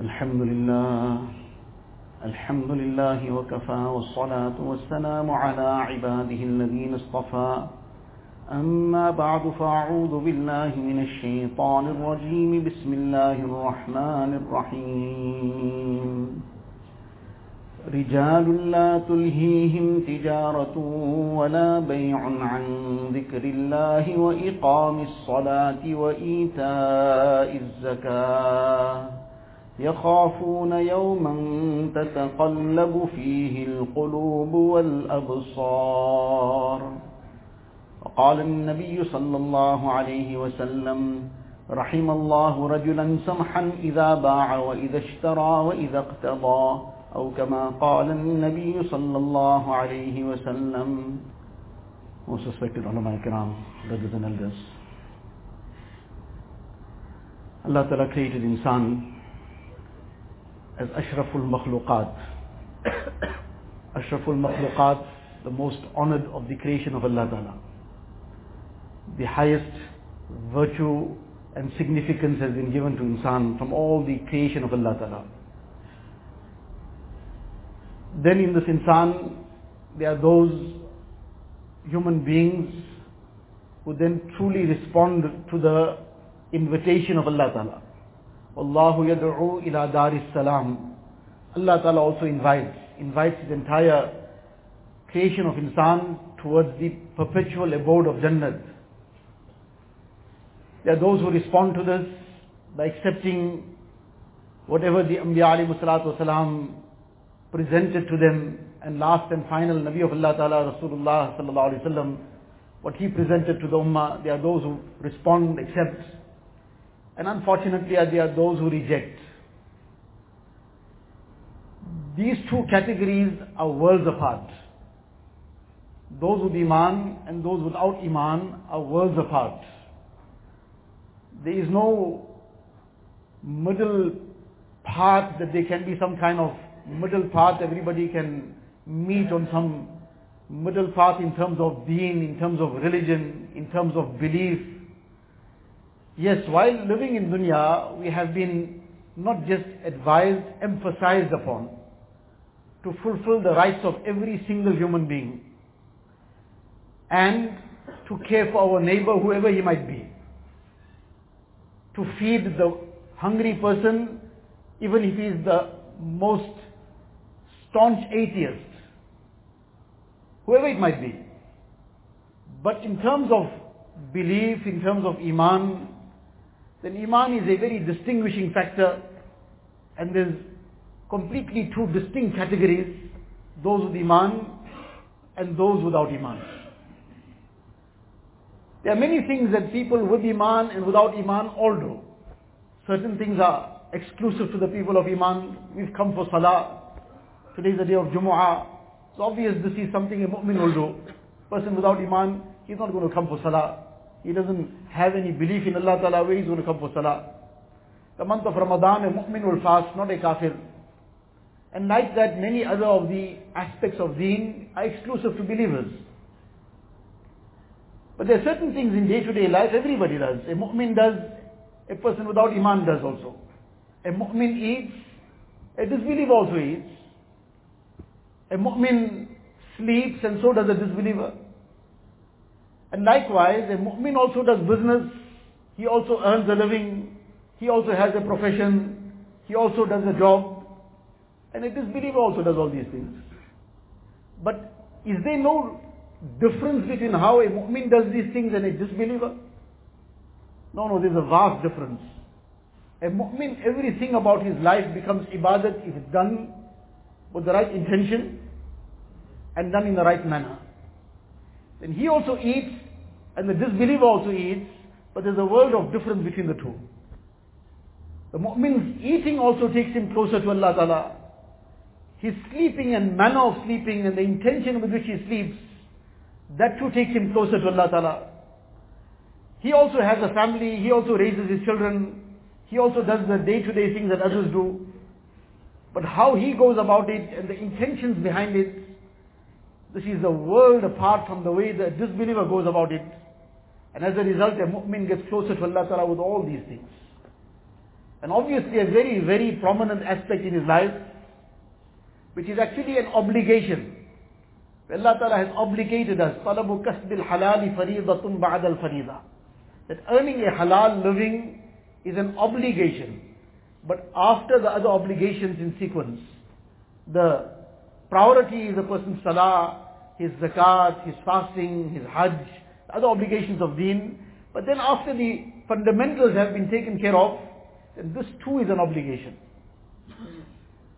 الحمد لله الحمد لله وكفى والصلاة والسلام على عباده الذين اصطفى. أما بعد فأعوذ بالله من الشيطان الرجيم. بسم الله الرحمن الرحيم. رجال لا تلهيهم تجارة ولا بيع عن ذكر الله وإقام الصلاة وإيتاء الزكاة. يخافون يوما تتقلب فيه القلوب والأبصار وقال النبي صلى الله عليه وسلم رحم الله رجلا سمحا إذا باع وإذا اشترى وإذا اقتضى أو كما قال النبي صلى الله عليه وسلم Most ulama kiram, brothers and elders. Allah Ta'ala created insan as Ashraful Makhluqat. Ashraful Makhluqat, the most honored of the creation of Allah Ta'ala. The highest virtue and significance has been given to insan from all the creation of Allah Ta'ala. Then in this insan, there are those human beings who then truly respond to the invitation of Allah Ta'ala. Allahu yad'u ila daris salam. Allah Ta'ala also invites, invites his entire creation of insan towards the perpetual abode of Jannat. There are those who respond to this by accepting whatever the Anbiya alayhi presented to them and last and final Nabi of Allah Ta'ala Rasulullah sallallahu alayhi wasallam what he presented to the ummah there are those who respond accept and unfortunately there are those who reject these two categories are worlds apart those with iman and those without iman are worlds apart there is no middle path that there can be some kind of middle path everybody can meet on some middle path in terms of deen, in terms of religion, in terms of belief. Yes, while living in dunya, we have been not just advised, emphasized upon to fulfill the rights of every single human being and to care for our neighbor, whoever he might be. To feed the hungry person, even if he is the most staunch atheist, whoever it might be. But in terms of belief, in terms of Iman, then Iman is a very distinguishing factor and there's completely two distinct categories, those with Iman and those without Iman. There are many things that people with Iman and without Iman all do. Certain things are exclusive to the people of Iman. We've come for Salah. Today is the day of Jumu'ah. It's obvious this is something a mu'min will do. Person without Iman, he's not going to come for Salah. He doesn't have any belief in Allah Ta'ala where he's going to come for Salah. The month of Ramadan, a mu'min will fast, not a kafir. And like that, many other of the aspects of deen are exclusive to believers. But there are certain things in day-to-day life everybody does. A mu'min does, a person without Iman does also. A mu'min eats, a disbeliever also eats. A mu'min sleeps and so does a disbeliever. And likewise, a mu'min also does business, he also earns a living, he also has a profession, he also does a job, and a disbeliever also does all these things. But is there no difference between how a mu'min does these things and a disbeliever? No, no, there's a vast difference. A mu'min, everything about his life becomes ibadat if done with the right intention and done in the right manner. Then he also eats and the disbeliever also eats, but there's a world of difference between the two. The mu'min's eating also takes him closer to Allah Ta'ala. His sleeping and manner of sleeping and the intention with which he sleeps, that too takes him closer to Allah Ta'ala. He also has a family, he also raises his children, he also does the day-to-day things that others do. But how he goes about it and the intentions behind it, this is a world apart from the way the disbeliever goes about it. And as a result, a mu'min gets closer to Allah Ta'ala with all these things. And obviously a very, very prominent aspect in his life, which is actually an obligation. Allah Ta'ala has obligated us, طَلَبُ كَسْبِ الْحَلَالِ فَرِيضَةٌ بَعْدَ الْفَرِيضَةِ That earning a halal living is an obligation. But after the other obligations in sequence, the priority is a person's salah, his zakat, his fasting, his hajj, other obligations of deen. But then after the fundamentals have been taken care of, then this too is an obligation.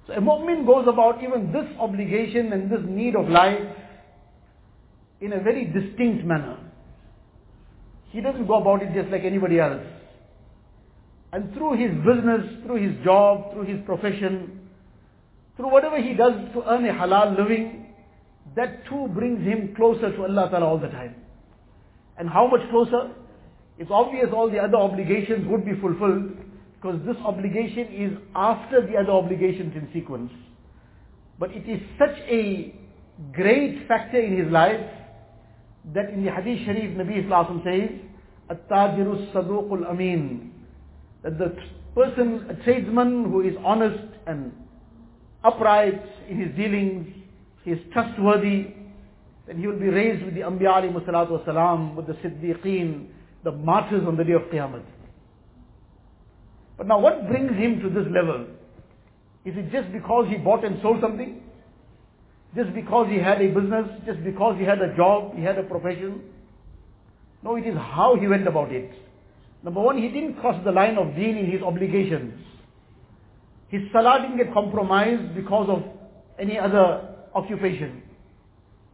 So a mu'min goes about even this obligation and this need of life in a very distinct manner. He doesn't go about it just like anybody else. And through his business, through his job, through his profession, through whatever he does to earn a halal living, that too brings him closer to Allah Ta'ala all the time. And how much closer? It's obvious all the other obligations would be fulfilled because this obligation is after the other obligations in sequence. But it is such a great factor in his life that in the Hadith Sharif, Nabi Islam says, At-tajiru saduqul amin. That the person, a tradesman who is honest and upright in his dealings, he is trustworthy, then he will be raised with the Anbiya alayhi salatu wasalam, with the Siddiqeen, the martyrs on the day of Qiyamah. But now what brings him to this level? Is it just because he bought and sold something? Just because he had a business? Just because he had a job? He had a profession? No, it is how he went about it. Number one, he didn't cross the line of deen in his obligations. His salah didn't get compromised because of any other occupation.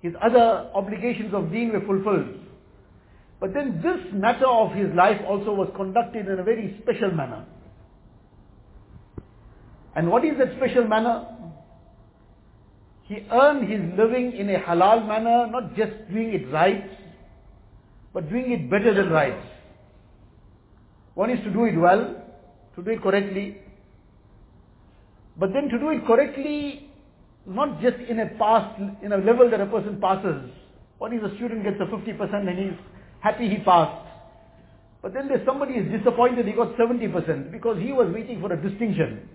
His other obligations of deen were fulfilled. But then this matter of his life also was conducted in a very special manner. And what is that special manner? He earned his living in a halal manner, not just doing it right, but doing it better than right. One is to do it well, to do it correctly, but then to do it correctly, not just in a pass, in a level that a person passes. One is a student gets a 50% and he's happy he passed. But then there's somebody is disappointed he got 70% because he was waiting for a distinction.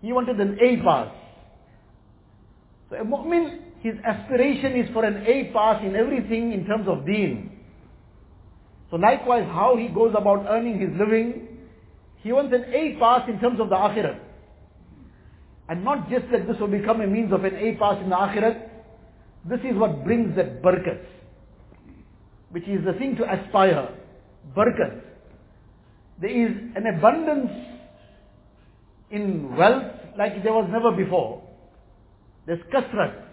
He wanted an A pass. So a mu'min, his aspiration is for an A pass in everything in terms of deen. So likewise, how he goes about earning his living, he wants an A pass in terms of the akhirat. And not just that this will become a means of an A pass in the akhirat, this is what brings that barakat, which is the thing to aspire, barakat. There is an abundance in wealth like there was never before. There's kasrat.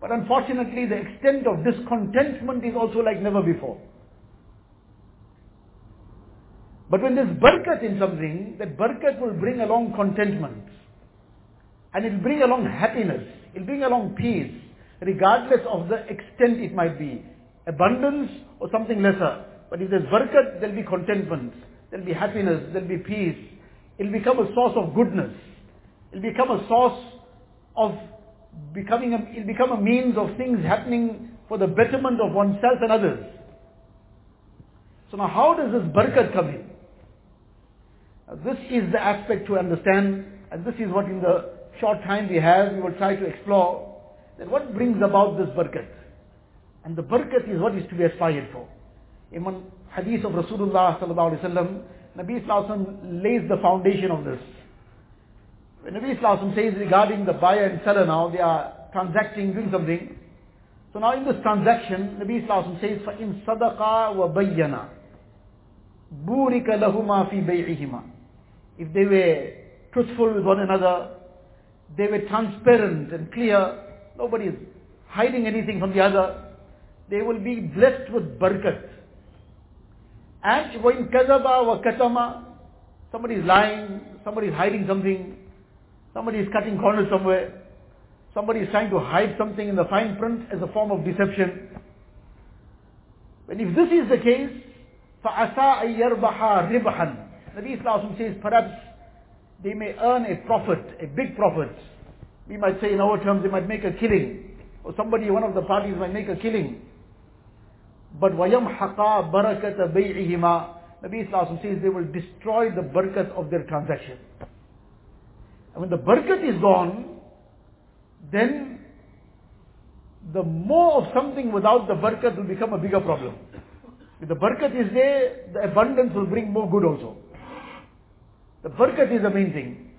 But unfortunately the extent of discontentment is also like never before. But when there's barakat in something, that barakat will bring along contentment. And it'll bring along happiness. It'll bring along peace. Regardless of the extent it might be. Abundance or something lesser. But if there's barakat, there'll be contentment. There'll be happiness. There'll be peace. It'll become a source of goodness. It'll become a source of becoming a, it'll become a means of things happening for the betterment of oneself and others. So now how does this barakat come in? Now this is the aspect to understand and this is what in the short time we have we will try to explore that what brings about this barakat. And the barakat is what is to be aspired for. In one hadith of Rasulullah sallallahu alaihi wasallam, Nabi Sallallahu lays the foundation of this. When Nabi Sallallahu says regarding the buyer and seller now, they are transacting, doing something. So now in this transaction, Nabi Sallallahu says, فَإِن صَدَقَا وَبَيَّنَا بُورِكَ لَهُمَا فِي بَيْعِهِمَا If they were truthful with one another, they were transparent and clear, nobody is hiding anything from the other, they will be blessed with barakat. And when kazaba wa katama, somebody is lying, somebody is hiding something, somebody is cutting corners somewhere, somebody is trying to hide something in the fine print as a form of deception. And if this is the case, فَعَسَىٰ أَن يَرْبَحَا رِبْحًا Nabi Islam says perhaps they may earn a profit, a big profit. We might say in our terms they might make a killing. Or somebody, one of the parties might make a killing. But وَيَمْحَقَا بَرَكَةَ بَيْعِهِمَا Nabi Islam says they will destroy the barakat of their transaction. And when the barakat is gone, then the more of something without the barakat will become a bigger problem. If the barakat is there, the abundance will bring more good also. The barakat is thing.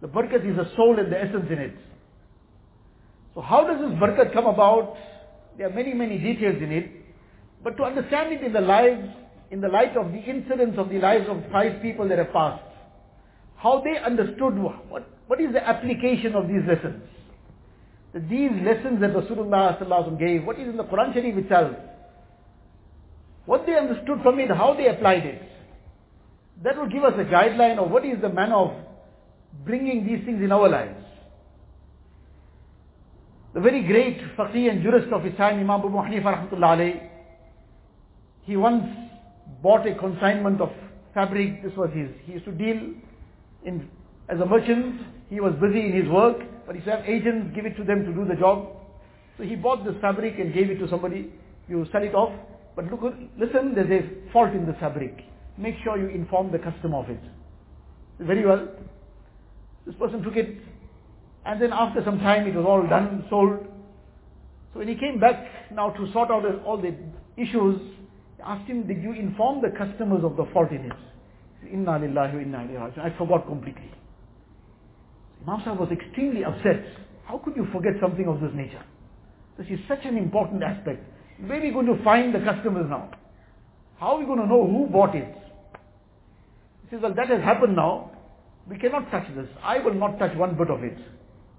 The barakat is the soul and the essence in it. So how does this barakat come about? There are many, many details in it. But to understand it in the lives, in the light of the incidents of the lives of five people that have passed, how they understood what, what is the application of these lessons. That these lessons that Rasulullah gave, what is in the Quran Sharif itself, what they understood from it, how they applied it. That will give us a guideline of what is the manner of bringing these things in our lives. The very great faqih and jurist of his time, Imam Abu Hanifa rahmatullah alayhi, he once bought a consignment of fabric. This was his. He used to deal in, as a merchant. He was busy in his work, but he used to have agents give it to them to do the job. So he bought this fabric and gave it to somebody. You sell it off. But look, listen, there's a fault in the fabric. Make sure you inform the customer of it. Very well. This person took it, and then after some time it was all done, sold. So when he came back now to sort out all the issues, asked him, did you inform the customers of the fault in it? Inna lillahi wa inna I forgot completely. Imam Sahib was extremely upset. How could you forget something of this nature? This is such an important aspect. Where are we going to find the customers now? How are we going to know who bought it? He says, well that has happened now. We cannot touch this. I will not touch one bit of it.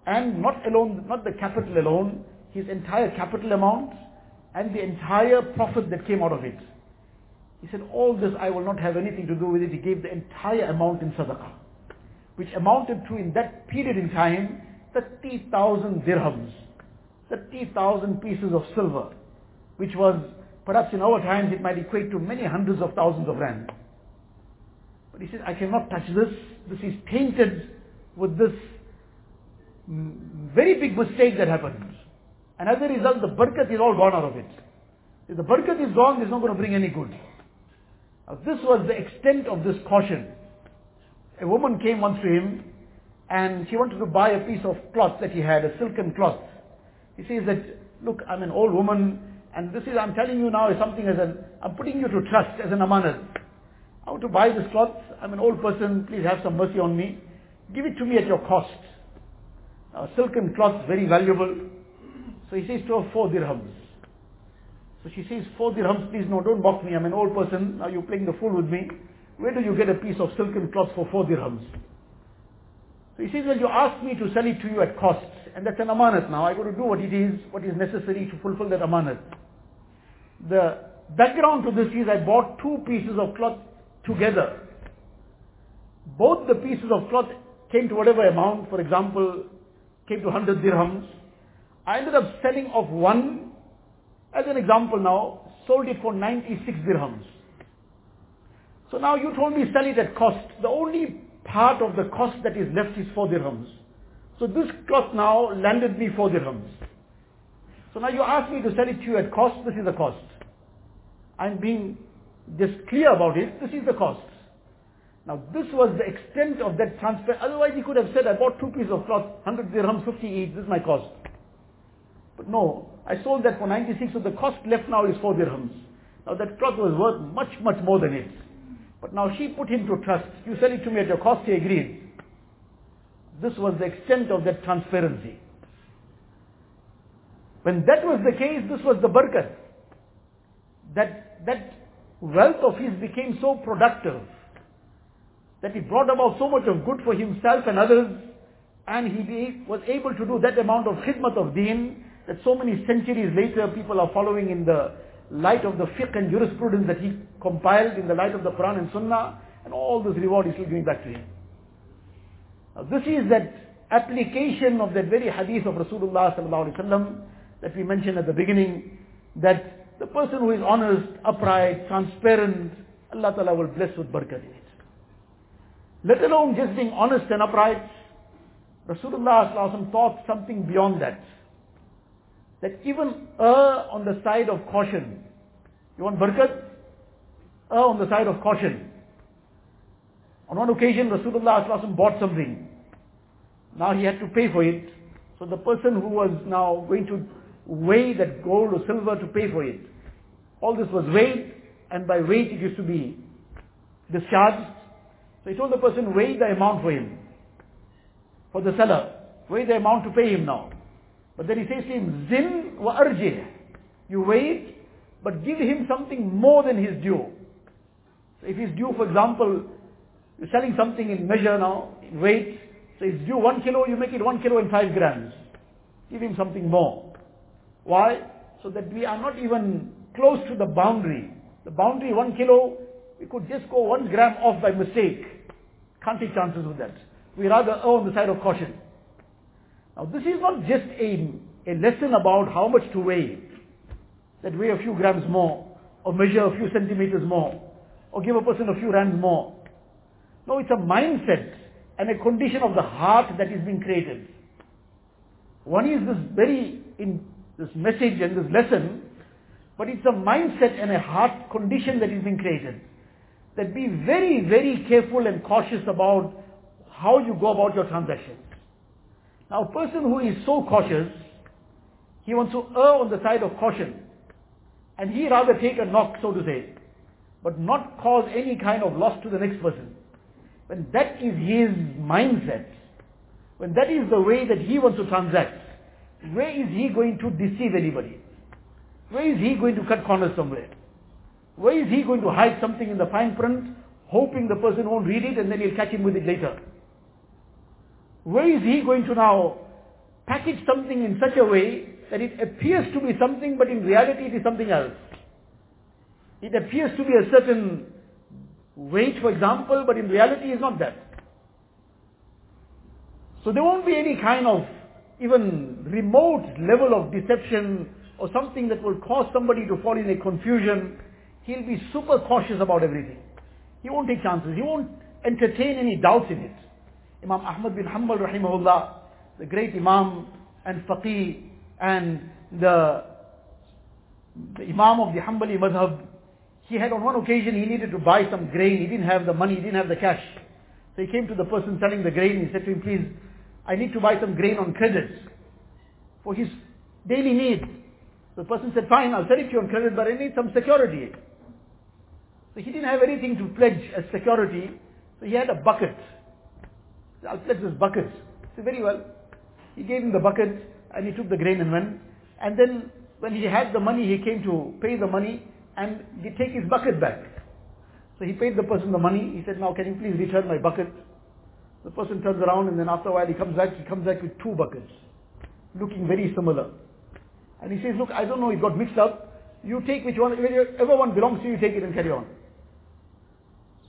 And not alone, not the capital alone, his entire capital amount and the entire profit that came out of it. He said, all this I will not have anything to do with it. He gave the entire amount in sadaqah, which amounted to, in that period in time, 30,000 dirhams, 30,000 pieces of silver, which was, perhaps in our times, it might equate to many hundreds of thousands of rand. But he said, I cannot touch this. This is tainted with this very big mistake that happened. And as a result, the barakat is all gone out of it. If the barakat is gone, it's not going to bring any good. Now, this was the extent of this caution. A woman came once to him and she wanted to buy a piece of cloth that he had, a silken cloth. He says that, look, I'm an old woman and this is, I'm telling you now, is something as an, I'm putting you to trust as an amanat. Want to buy this cloth. I'm an old person. Please have some mercy on me. Give it to me at your cost. Now, silken cloth, is very valuable. So he says to her, four dirhams. So she says, four dirhams, please no, don't mock me. I'm an old person. Now you're playing the fool with me. Where do you get a piece of silken cloth for four dirhams? He says, well, you asked me to sell it to you at cost. And that's an amanat now. i got to do what it is, what is necessary to fulfill that amanat. The background to this is I bought two pieces of cloth together. Both the pieces of cloth came to whatever amount, for example, came to 100 dirhams. I ended up selling off one, as an example now, sold it for 96 dirhams. So now you told me sell it at cost. The only part of the cost that is left is 4 dirhams. So this cloth now landed me 4 dirhams. So now you ask me to sell it to you at cost, this is the cost. I'm being just clear about it, this is the cost. Now this was the extent of that transfer. Otherwise he could have said, I bought two pieces of cloth, 100 dirhams, 50 each, this is my cost. But no, I sold that for 96, so the cost left now is 4 dirhams. Now that cloth was worth much, much more than it. But now she put him to trust. You sell it to me at your cost, he agreed. This was the extent of that transparency. When that was the case, this was the barakat. That, that wealth of his became so productive that it brought about so much of good for himself and others and he was able to do that amount of khidmat of deen that so many centuries later people are following in the light of the fiqh and jurisprudence that he compiled in the light of the Quran and Sunnah and all this reward is still going back to him. Now this is that application of that very hadith of Rasulullah sallallahu alaihi wasallam that we mentioned at the beginning that the person who is honest, upright, transparent, Allah Ta'ala will bless with barakat in it. Let alone just being honest and upright, Rasulullah sallallahu taught something beyond that that even err on the side of caution. You want barakat? err on the side of caution. On one occasion, Rasulullah bought something. Now he had to pay for it. So the person who was now going to weigh that gold or silver to pay for it, all this was weighed, and by weight it used to be discharged. So he told the person, weigh the amount for him, for the seller. Weigh the amount to pay him now. But then he says to him, Zin wa arjih. You wait, but give him something more than his due. So if he's due, for example, you're selling something in measure now, in weight, so it's due one kilo, you make it one kilo and five grams. Give him something more. Why? So that we are not even close to the boundary. The boundary one kilo, we could just go one gram off by mistake. Can't take chances with that. We rather err on the side of caution. Now this is not just a, a lesson about how much to weigh. That weigh a few grams more, or measure a few centimeters more, or give a person a few rands more. No, it's a mindset and a condition of the heart that is being created. One is this very, in this message and this lesson, but it's a mindset and a heart condition that is being created. That be very, very careful and cautious about how you go about your transactions. Now a person who is so cautious, he wants to err on the side of caution. And he rather take a knock, so to say, but not cause any kind of loss to the next person. When that is his mindset, when that is the way that he wants to transact, where is he going to deceive anybody? Where is he going to cut corners somewhere? Where is he going to hide something in the fine print, hoping the person won't read it and then he'll catch him with it later? Where is he going to now package something in such a way that it appears to be something but in reality it is something else? It appears to be a certain weight, for example, but in reality is not that. So there won't be any kind of even remote level of deception or something that will cause somebody to fall in a confusion. He'll be super cautious about everything. He won't take chances. He won't entertain any doubts in it. Imam Ahmad bin Hanbal rahimahullah, the great Imam and Faqih and the, the Imam of the Hanbali madhab, he had on one occasion he needed to buy some grain. He didn't have the money, he didn't have the cash. So he came to the person selling the grain. He said to him, please, I need to buy some grain on credit for his daily needs. The person said, fine, I'll sell it to you on credit, but I need some security. So he didn't have anything to pledge as security, so he had a bucket. I'll pledge this bucket. He said, very well. He gave him the bucket, and he took the grain and went. And then, when he had the money, he came to pay the money, and he take his bucket back. So he paid the person the money. He said, now can you please return my bucket? The person turns around and then after a while he comes back, he comes back with two buckets, looking very similar. And he says, look, I don't know, it got mixed up. You take which one, whichever one belongs to you, take it and carry on.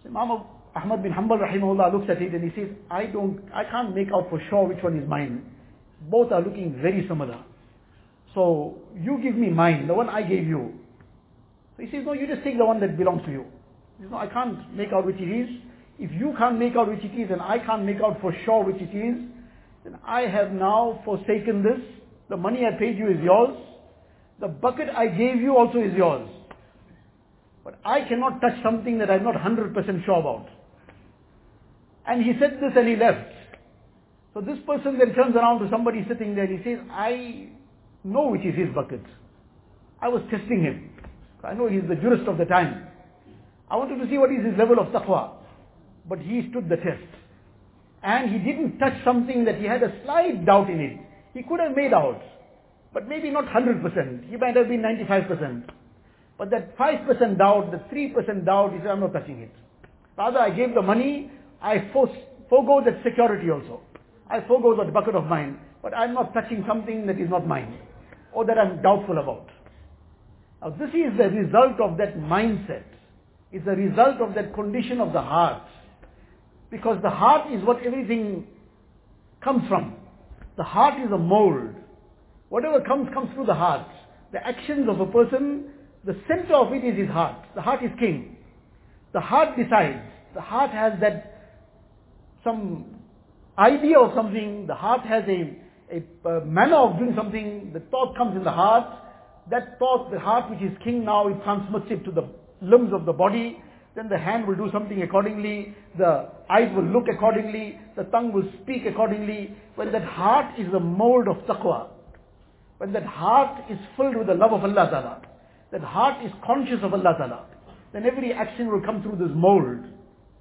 So Imam Ahmad bin Hanbal rahimahullah looks at it and he says, I don't, I can't make out for sure which one is mine. Both are looking very similar. So you give me mine, the one I gave you. So he says, no, you just take the one that belongs to you. He says, no, I can't make out which it is. If you can't make out which it is and I can't make out for sure which it is, then I have now forsaken this. The money I paid you is yours. The bucket I gave you also is yours. But I cannot touch something that I'm not 100% sure about. And he said this and he left. So this person then turns around to somebody sitting there and he says, I know which is his bucket. I was testing him. I know he's the jurist of the time. I wanted to see what is his level of taqwa. But he stood the test. And he didn't touch something that he had a slight doubt in it. He could have made out. But maybe not 100%. He might have been 95%. But that 5% doubt, the 3% doubt, he said, I'm not touching it. Rather, I gave the money, I forego that security also. I forego that bucket of mine. But I'm not touching something that is not mine. Or that I'm doubtful about. Now this is the result of that mindset. It's the result of that condition of the heart. Because the heart is what everything comes from. The heart is a mold. Whatever comes, comes through the heart. The actions of a person, the center of it is his heart. The heart is king. The heart decides. The heart has that, some idea of something. The heart has a, a, a manner of doing something. The thought comes in the heart. That thought, the heart which is king now, it transmits it to the limbs of the body. then the hand will do something accordingly, the eyes will look accordingly, the tongue will speak accordingly. When that heart is the mold of taqwa, when that heart is filled with the love of Allah Ta'ala, that heart is conscious of Allah Ta'ala, then every action will come through this mold.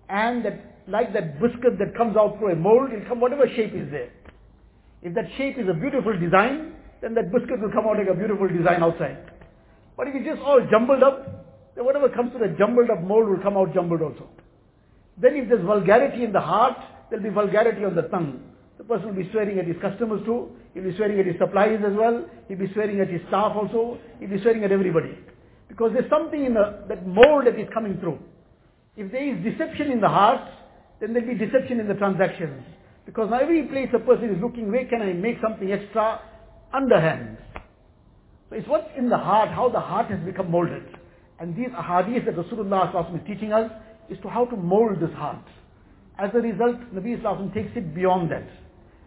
And that, like that biscuit that comes out through a mold, it'll come whatever shape is there. If that shape is a beautiful design, then that biscuit will come out like a beautiful design outside. But if it's just all jumbled up, then whatever comes to the jumbled up mold will come out jumbled also. Then if there's vulgarity in the heart, there'll be vulgarity on the tongue. The person will be swearing at his customers too, he'll be swearing at his suppliers as well, he'll be swearing at his staff also, he'll be swearing at everybody. Because there's something in the, that mold that is coming through. If there is deception in the heart, then there'll be deception in the transactions. Because now every place a person is looking, where can I make something extra? Underhand. So it's what's in the heart, how the heart has become molded. And these ahadith that Rasulullah is teaching us is to how to mold this heart. As a result, Nabi Sallallahu takes it beyond that.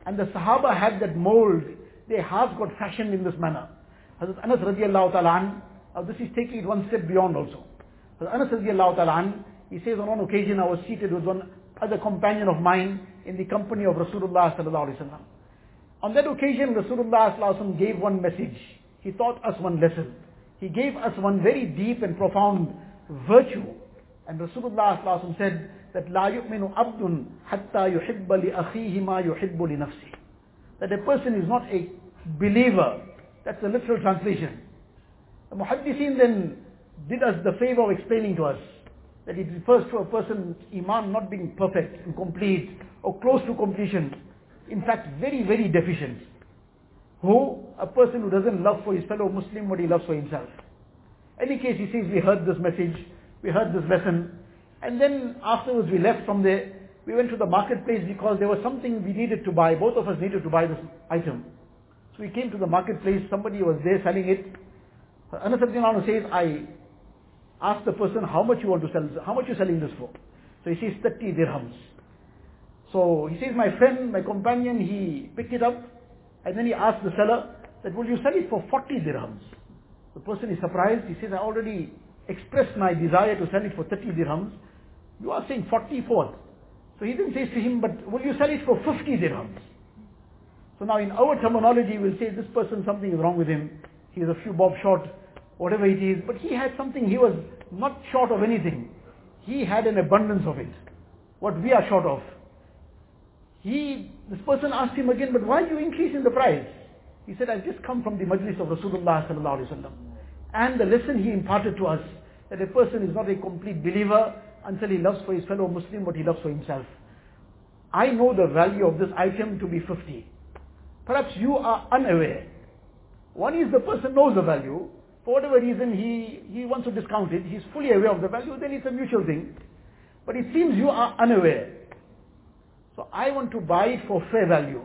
And the Sahaba had that mold, their hearts got fashioned in this manner. Hazrat Anas radiallahu ta'ala now this is taking it one step beyond also. Hazrat Anas radiallahu ta'ala he says on one occasion I was seated with one other companion of mine in the company of Rasulullah sallallahu alaihi wasallam. On that occasion, Rasulullah sallallahu alaihi wasallam gave one message. He taught us one lesson. He gave us one very deep and profound virtue. And Rasulullah sallallahu alaihi wasallam said that لا يؤمن عبد حتى يحب لأخيه ما يحب لنفسه. That a person is not a believer. That's the literal translation. The Muhaddithin then did us the favor of explaining to us that it refers to a person's iman not being perfect and complete or close to completion. In fact, very, very deficient. Who? A person who doesn't love for his fellow Muslim what he loves for himself. Any case, he says, we heard this message, we heard this lesson, and then afterwards we left from there. We went to the marketplace because there was something we needed to buy. Both of us needed to buy this item. So we came to the marketplace, somebody was there selling it. Anas says, I asked the person how much you want to sell, how much you're selling this for? So he says 30 dirhams. So he says, my friend, my companion, he picked it up and then he asked the seller that will you sell it for 40 dirhams? The person is surprised. He says, I already expressed my desire to sell it for 30 dirhams. You are saying 44. So he then says to him, but will you sell it for 50 dirhams? So now in our terminology, we'll say this person, something is wrong with him. He is a few bob short, whatever it is. But he had something, he was not short of anything. He had an abundance of it. What we are short of. He, this person asked him again, but why are you increasing the price? He said, I've just come from the majlis of Rasulullah wasallam. And the lesson he imparted to us, that a person is not a complete believer until he loves for his fellow Muslim what he loves for himself. I know the value of this item to be 50. Perhaps you are unaware. One is the person knows the value. For whatever reason he, he wants to discount it. He's fully aware of the value. Then it's a mutual thing. But it seems you are unaware. So I want to buy it for fair value.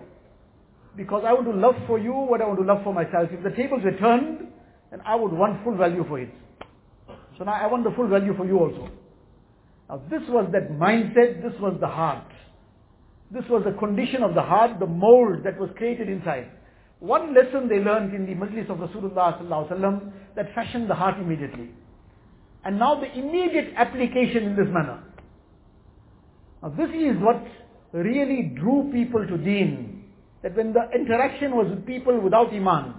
Because I want to love for you what I want to love for myself. If the tables were turned, then I would want full value for it. So now I want the full value for you also. Now this was that mindset, this was the heart. This was the condition of the heart, the mold that was created inside. One lesson they learned in the majlis of Rasulullah that fashioned the heart immediately. And now the immediate application in this manner. Now this is what really drew people to deen. That when the interaction was with people without iman,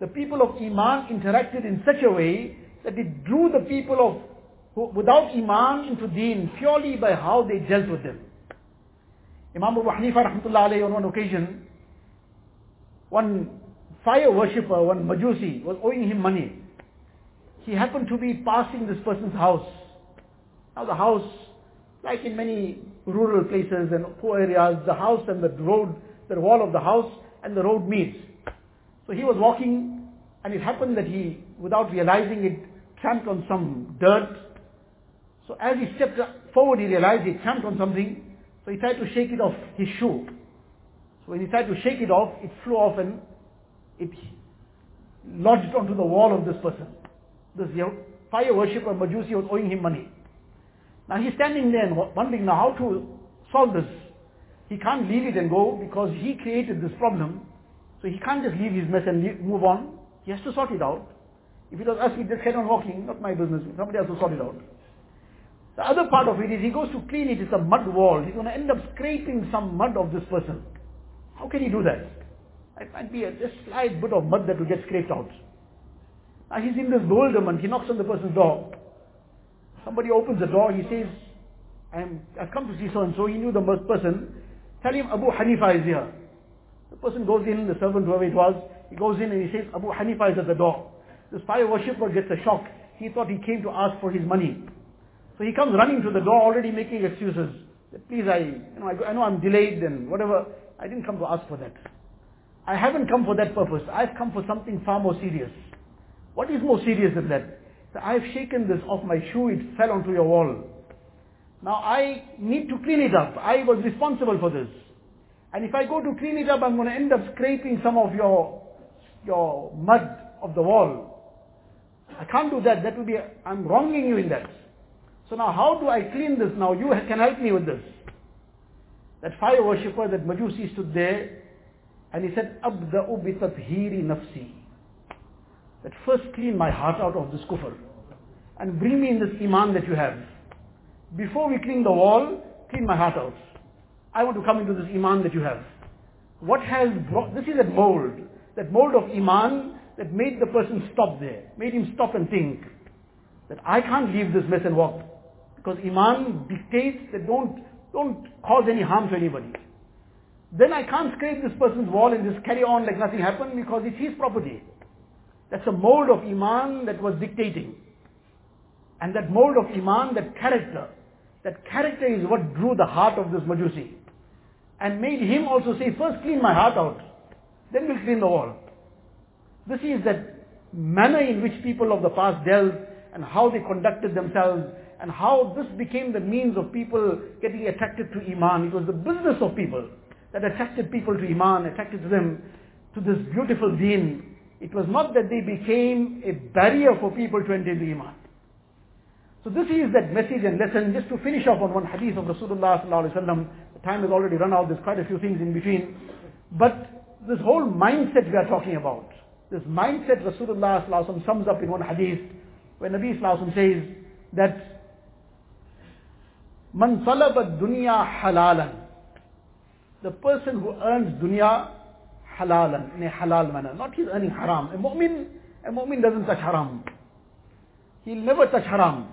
the people of iman interacted in such a way that it drew the people of who, without iman into deen purely by how they dealt with them. Imam Abu Hanifa rahmatullah alayhi on one occasion, one fire worshipper, one Majusi, was owing him money. He happened to be passing this person's house. Now the house, like in many rural places and poor areas, the house and the road, the wall of the house and the road meet. So he was walking and it happened that he, without realizing it, tramped on some dirt. So as he stepped forward, he realized he tramped on something. So he tried to shake it off his shoe. When he tried to shake it off, it flew off and it lodged onto the wall of this person. This fire worshipper Majusi was owing him money. Now he's standing there and wondering now how to solve this. He can't leave it and go because he created this problem. So he can't just leave his mess and leave, move on. He has to sort it out. If it was us, we'd just carry on walking. Not my business. Somebody else will sort it out. The other part of it is he goes to clean it, it's a mud wall. He's going to end up scraping some mud of this person. How can he do that? It might be a just slight bit of mud that will get scraped out. Now he's in this bewilderment. He knocks on the person's door. Somebody opens the door. He says, I'm, I've come to see so and so. He knew the person. Tell him Abu Hanifa is here. The person goes in, the servant, whoever it was, he goes in and he says, Abu Hanifa is at the door. This fire worshipper gets a shock. He thought he came to ask for his money. So he comes running to the door already making excuses. Please, I, you know, I, I know I'm delayed and whatever. I didn't come to ask for that. I haven't come for that purpose. I've come for something far more serious. What is more serious than that? So I've shaken this off my shoe, it fell onto your wall. Now I need to clean it up. I was responsible for this. And if I go to clean it up, I'm going to end up scraping some of your, your mud of the wall. I can't do that. That will be, I'm wronging you in that. So now how do I clean this now? You can help me with this That fire worshipper, that Majusi stood there and he said, أَبْدَأُ بِتَطْهِيرِ نَفْسِي That first clean my heart out of this kufr and bring me in this iman that you have. Before we clean the wall, clean my heart out. I want to come into this iman that you have. What has brought, this is that mold, that mold of iman that made the person stop there, made him stop and think that I can't leave this mess and walk. Because iman dictates that don't, don't cause any harm to anybody. Then I can't scrape this person's wall and just carry on like nothing happened because it's his property. That's a mold of iman that was dictating. And that mold of iman, that character, that character is what drew the heart of this Majusi. And made him also say, first clean my heart out, then we'll clean the wall. This is that manner in which people of the past dealt and how they conducted themselves and how this became the means of people getting attracted to Iman. It was the business of people that attracted people to Iman, attracted them to this beautiful deen. It was not that they became a barrier for people to enter Iman. So this is that message and lesson. Just to finish off on one hadith of Rasulullah sallallahu alaihi wasallam. The time has already run out. There's quite a few things in between. But this whole mindset we are talking about, this mindset Rasulullah sallallahu sums up in one hadith, where Nabi sallallahu says that Man talaba dunya halalan. The person who earns dunya halalan, in a halal manner. Not he's earning haram. A mu'min, a mu'min doesn't touch haram. He'll never touch haram.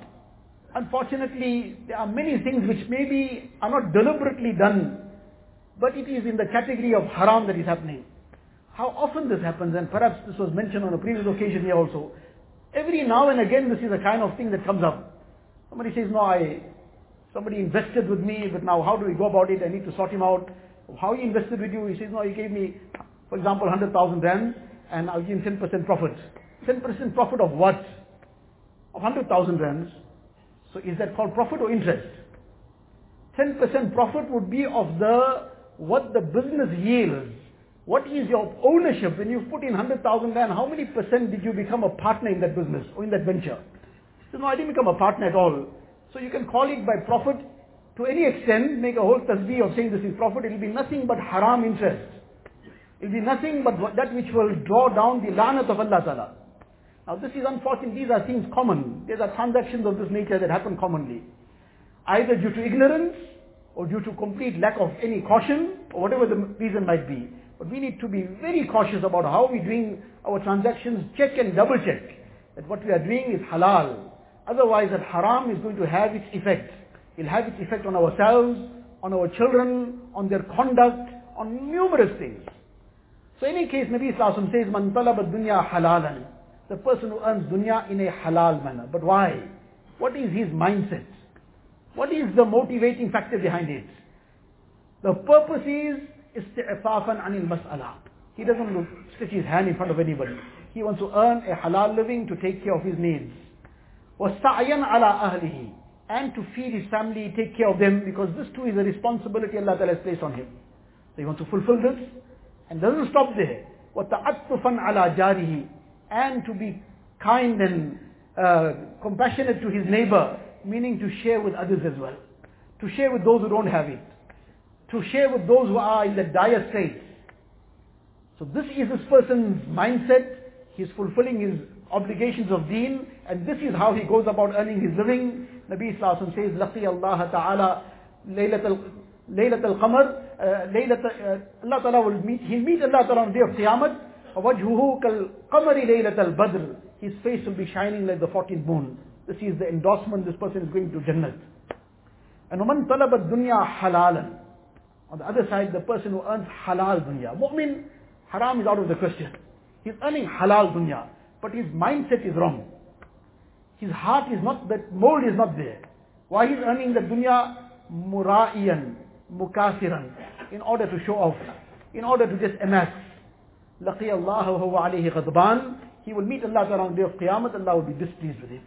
Unfortunately, there are many things which maybe are not deliberately done, but it is in the category of haram that is happening. How often this happens, and perhaps this was mentioned on a previous occasion here also. Every now and again this is a kind of thing that comes up. Somebody says, no, I, somebody invested with me, but now how do we go about it? I need to sort him out. How he invested with you? He says, no, he gave me, for example, 100,000 rands, and I'll give him 10% profit. 10% profit of what? Of 100,000 rands. So is that called profit or interest? 10% profit would be of the, what the business yields. What is your ownership? When you put in 100,000 rand, how many percent did you become a partner in that business or in that venture? So no, I didn't become a partner at all. So you can call it by profit to any extent, make a whole tasbih of saying this is profit, it will be nothing but haram interest. It will be nothing but that which will draw down the lanat of Allah Ta'ala. Now this is unfortunate, these are things common. These are transactions of this nature that happen commonly. Either due to ignorance, or due to complete lack of any caution, or whatever the reason might be. But we need to be very cautious about how we're doing our transactions, check and double check that what we are doing is halal. Otherwise that haram is going to have its effect. It'll have its effect on ourselves, on our children, on their conduct, on numerous things. So in any case, Nabi Sallallahu says, Man talaba dunya halalan. The person who earns dunya in a halal manner. But why? What is his mindset? What is the motivating factor behind it? The purpose is isti'fafan anil mas'ala. He doesn't stretch his hand in front of anybody. He wants to earn a halal living to take care of his needs. وَسَعْيًا عَلَىٰ أَهْلِهِ And to feed his family, take care of them, because this too is a responsibility Allah Ta'ala has placed on him. So he wants to fulfill this, and doesn't stop there. وَتَعَطُّفًا عَلَىٰ جَارِهِ And to be kind and uh, compassionate to his neighbor, meaning to share with others as well. To share with those who don't have it. To share with those who are in the dire straits. So this is this person's mindset. He's fulfilling his obligations of deen, and this is how he goes about earning his living. Nabi Sallallahu says, لَقِيَ اللَّهَ تَعَالَى لَيْلَةَ ال- لَيْلَةَ الْقَمَرِ uh, لَيْلَةَ uh, Allah Ta'ala will meet, he'll meet Allah Ta'ala on the day of Qiyamah. وَجْهُهُ كَالْقَمَرِ لَيْلَةَ الْبَدْرِ His face will be shining like the 14th moon. This is the endorsement, this person is going to Jannah. And وَمَنْ طَلَبَ الدُّنْيَا حَلَالًا On the other side, the person who earns halal dunya. Mu'min, haram is out of the question. He's earning halal dunya, but his mindset is wrong. His heart is not, that mold is not there. Why he's earning the dunya? Mura'iyan, mukasiran, in order to show off, in order to just amass. لقي الله وهو عليه غضبان He will meet Allah Ta'ala on the day of Qiyamah, Allah will be displeased with him.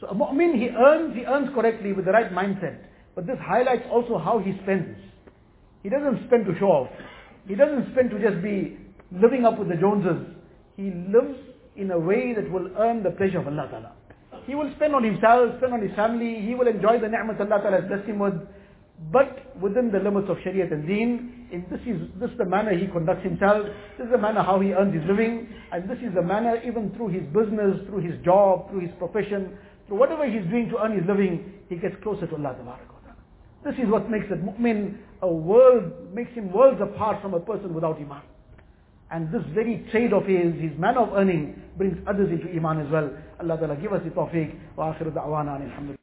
So a mu'min, he earns, he earns correctly with the right mindset. But this highlights also how he spends. He doesn't spend to show off. He doesn't spend to just be living up with the Joneses. He lives in a way that will earn the pleasure of Allah Ta'ala. He will spend on himself, spend on his family, he will enjoy the ni'mat Allah Ta'ala has blessed him with, but within the limits of Shariat and Deen, in this is this is the manner he conducts himself, this is the manner how he earns his living, and this is the manner even through his business, through his job, through his profession, through whatever he's doing to earn his living, he gets closer to Allah Ta'ala. This is what makes it mu'min a world, makes him worlds apart from a person without iman. And this very trade of his, his manner of earning, brings others into iman as well. Allah Ta'ala give us the tawfiq. Wa akhiru da'wana alhamdulillah.